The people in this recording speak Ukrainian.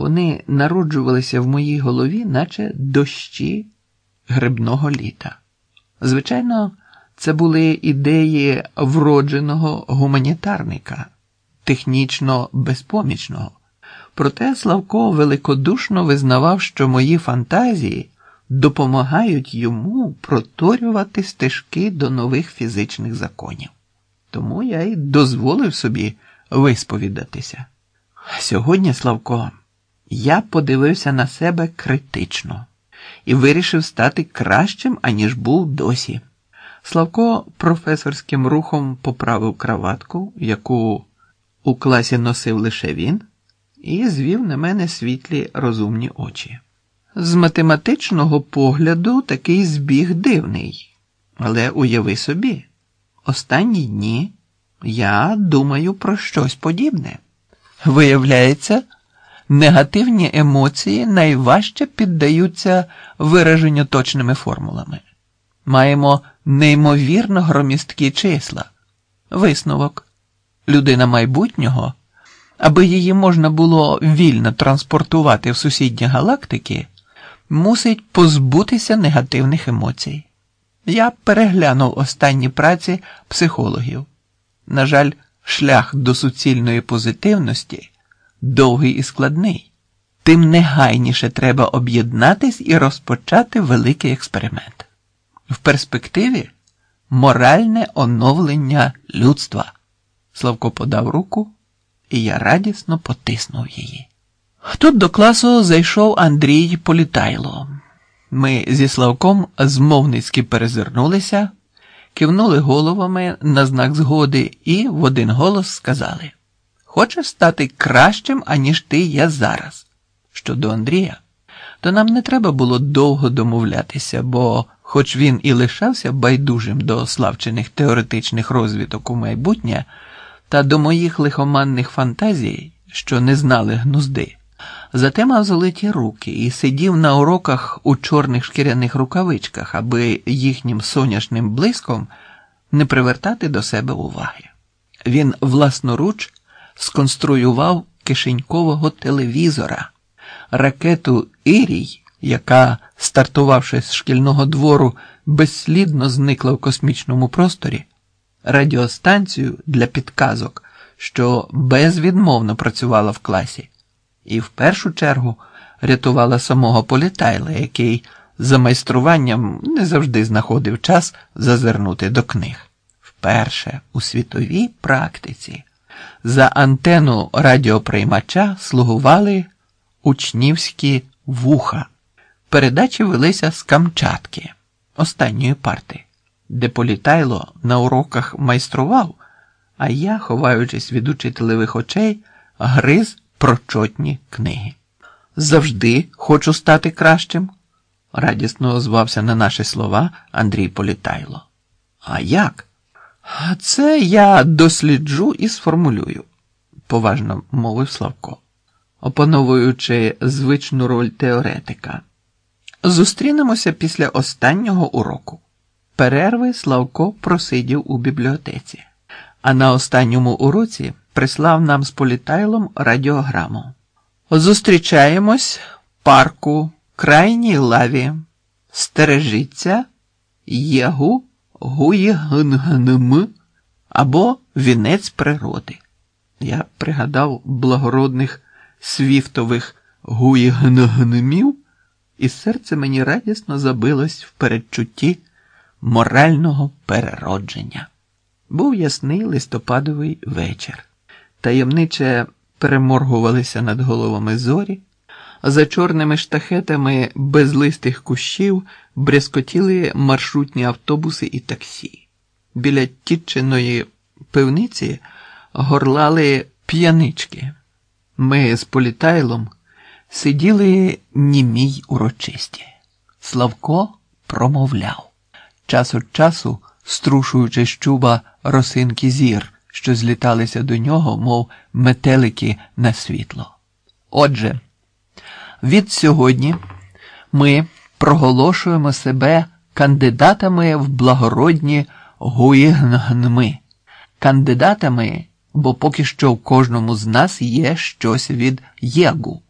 Вони народжувалися в моїй голові, наче дощі грибного літа. Звичайно, це були ідеї вродженого гуманітарника, технічно безпомічного. Проте Славко великодушно визнавав, що мої фантазії допомагають йому проторювати стежки до нових фізичних законів. Тому я й дозволив собі висповідатися. Сьогодні, Славко, я подивився на себе критично і вирішив стати кращим, аніж був досі. Славко професорським рухом поправив краватку, яку у класі носив лише він, і звів на мене світлі розумні очі. З математичного погляду такий збіг дивний, але уяви собі, останні дні я думаю про щось подібне. Виявляється, негативні емоції найважче піддаються вираженню точними формулами. Маємо неймовірно громісткі числа. Висновок. Людина майбутнього, аби її можна було вільно транспортувати в сусідні галактики, мусить позбутися негативних емоцій. Я переглянув останні праці психологів. На жаль, шлях до суцільної позитивності довгий і складний, тим негайніше треба об'єднатись і розпочати великий експеримент. В перспективі моральне оновлення людства. Славко подав руку, і я радісно потиснув її. Тут до класу зайшов Андрій Політайло. Ми зі Славком змовницьки перезирнулися, кивнули головами на знак згоди і в один голос сказали: Хочеш стати кращим, аніж ти є зараз. Щодо Андрія, то нам не треба було довго домовлятися, бо, хоч він і лишався байдужим до славчених теоретичних розвиток у майбутнє, та до моїх лихоманних фантазій, що не знали гнузди. Зате мав золоті руки і сидів на уроках у чорних шкіряних рукавичках, аби їхнім сонячним блиском не привертати до себе уваги. Він власноруч сконструював кишенькового телевізора, ракету Ірій, яка, стартувавши з шкільного двору, безслідно зникла в космічному просторі, радіостанцію для підказок, що безвідмовно працювала в класі і в першу чергу рятувала самого Політайла, який за майструванням не завжди знаходив час зазирнути до книг. Вперше у світовій практиці за антенну радіоприймача слугували учнівські вуха. Передачі велися з Камчатки, останньої парти, де Політайло на уроках майстрував, а я, ховаючись від учителевих очей, гриз прочотні книги. Завжди хочу стати кращим, радісно озвався на наші слова Андрій Політайло. А як? Це я досліджу і сформулюю, поважно мовив Славко, опановуючи звичну роль теоретика. Зустрінемося після останнього уроку. Перерви Славко просидів у бібліотеці, а на останньому уроці прислав нам з політайлом радіограму. Зустрічаємось в парку, крайній лаві. Стережіться єгу гуєгнгнм або вінець природи. Я пригадав благородних свіфтових гуєгнгнмів, і серце мені радісно забилось в передчутті морального переродження. Був ясний листопадовий вечір таємниче переморгувалися над головами зорі, за чорними штахетами безлистих кущів брязкотіли маршрутні автобуси і таксі. Біля тітчиної пивниці горлали п'янички. Ми з Політайлом сиділи німій урочисті. Славко промовляв, час від часу струшуючи з чуба росинки зір що зліталися до нього, мов метелики на світло. Отже, від сьогодні ми проголошуємо себе кандидатами в благородні гуїгнгнми, кандидатами, бо поки що в кожному з нас є щось від єгу.